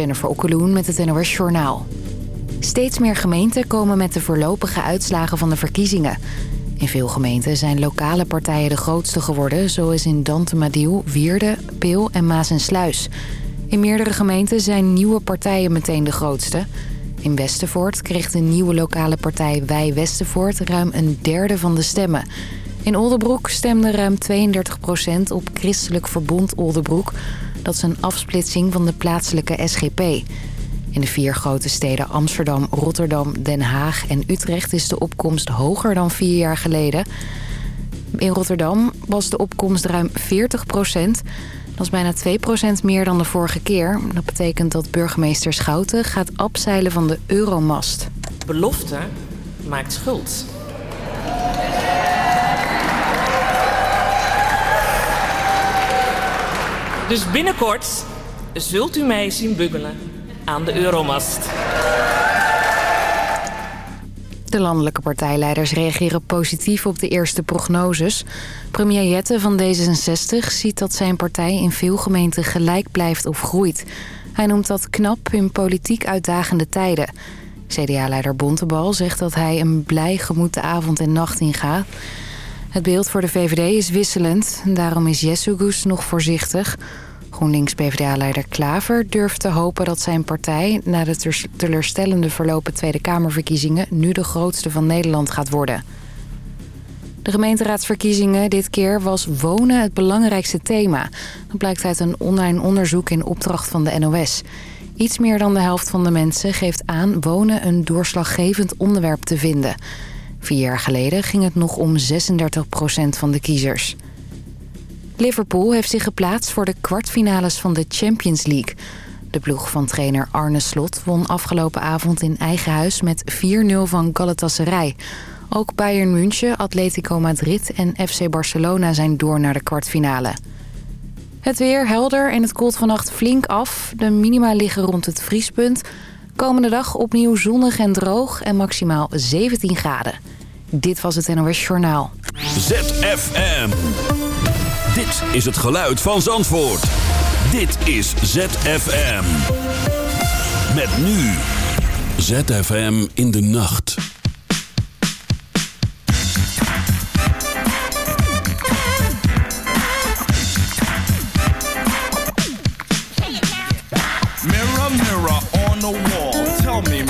Jennifer Okkeloen met het NOS Journaal. Steeds meer gemeenten komen met de voorlopige uitslagen van de verkiezingen. In veel gemeenten zijn lokale partijen de grootste geworden... zoals in Dantemadiel, Wierde, Peel en Maas en Sluis. In meerdere gemeenten zijn nieuwe partijen meteen de grootste. In Westervoort kreeg de nieuwe lokale partij Wij Westervoort... ruim een derde van de stemmen... In Oldenbroek stemde ruim 32% op Christelijk Verbond Oldenbroek. Dat is een afsplitsing van de plaatselijke SGP. In de vier grote steden Amsterdam, Rotterdam, Den Haag en Utrecht... is de opkomst hoger dan vier jaar geleden. In Rotterdam was de opkomst ruim 40% Dat is bijna 2% meer dan de vorige keer. Dat betekent dat burgemeester Schouten gaat afzeilen van de euromast. Belofte maakt schuld. Dus binnenkort zult u mij zien buggelen aan de Euromast. De landelijke partijleiders reageren positief op de eerste prognoses. Premier Jette van D66 ziet dat zijn partij in veel gemeenten gelijk blijft of groeit. Hij noemt dat knap in politiek uitdagende tijden. CDA-leider Bontebal zegt dat hij een blij gemoed de avond en nacht ingaat. Het beeld voor de VVD is wisselend. Daarom is Jessugus nog voorzichtig. GroenLinks-PVDA-leider Klaver durft te hopen dat zijn partij... na de teleurstellende verlopen Tweede Kamerverkiezingen... nu de grootste van Nederland gaat worden. De gemeenteraadsverkiezingen dit keer was wonen het belangrijkste thema. Dat blijkt uit een online onderzoek in opdracht van de NOS. Iets meer dan de helft van de mensen geeft aan wonen een doorslaggevend onderwerp te vinden... Vier jaar geleden ging het nog om 36% van de kiezers. Liverpool heeft zich geplaatst voor de kwartfinales van de Champions League. De ploeg van trainer Arne Slot won afgelopen avond in eigen huis met 4-0 van Galatasaray. Ook Bayern München, Atletico Madrid en FC Barcelona zijn door naar de kwartfinale. Het weer helder en het koelt vannacht flink af. De minima liggen rond het vriespunt. Komende dag opnieuw zonnig en droog en maximaal 17 graden. Dit was het NOS Journaal. ZFM. Dit is het geluid van Zandvoort. Dit is ZFM. Met nu. ZFM in de nacht. Mirror, mirror on the wall. Tell me,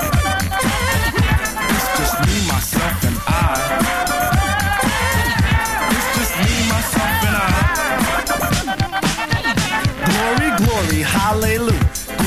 hallelujah.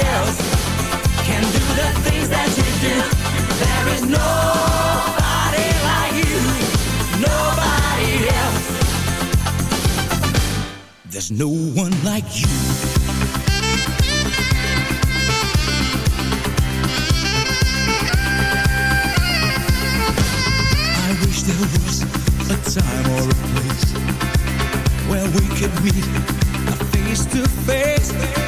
else can do the things that you do. There is nobody like you, nobody else. There's no one like you. I wish there was a time or a place where we could meet face to face.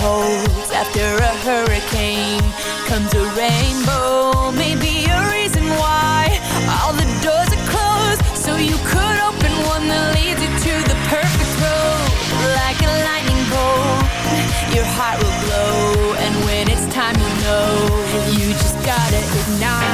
holds after a hurricane comes a rainbow. Maybe a reason why all the doors are closed, so you could open one that leads you to the perfect road. Like a lightning bolt, your heart will glow, and when it's time, you know you just gotta ignite.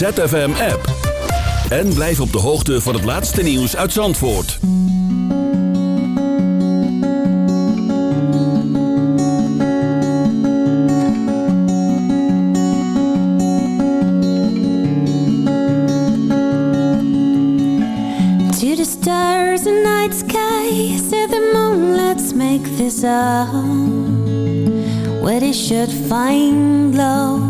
ZFM-app. En blijf op de hoogte van het laatste nieuws uit Zandvoort. To the stars and night sky, say the moon, let's make this up. Where they should find love.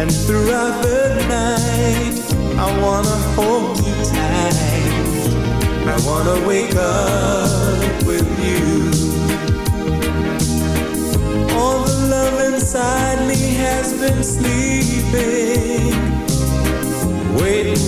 And throughout the night, I wanna hold you tight. I wanna wake up with you. All the love inside me has been sleeping,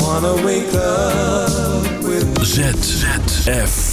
Wanna wake up with ZFM.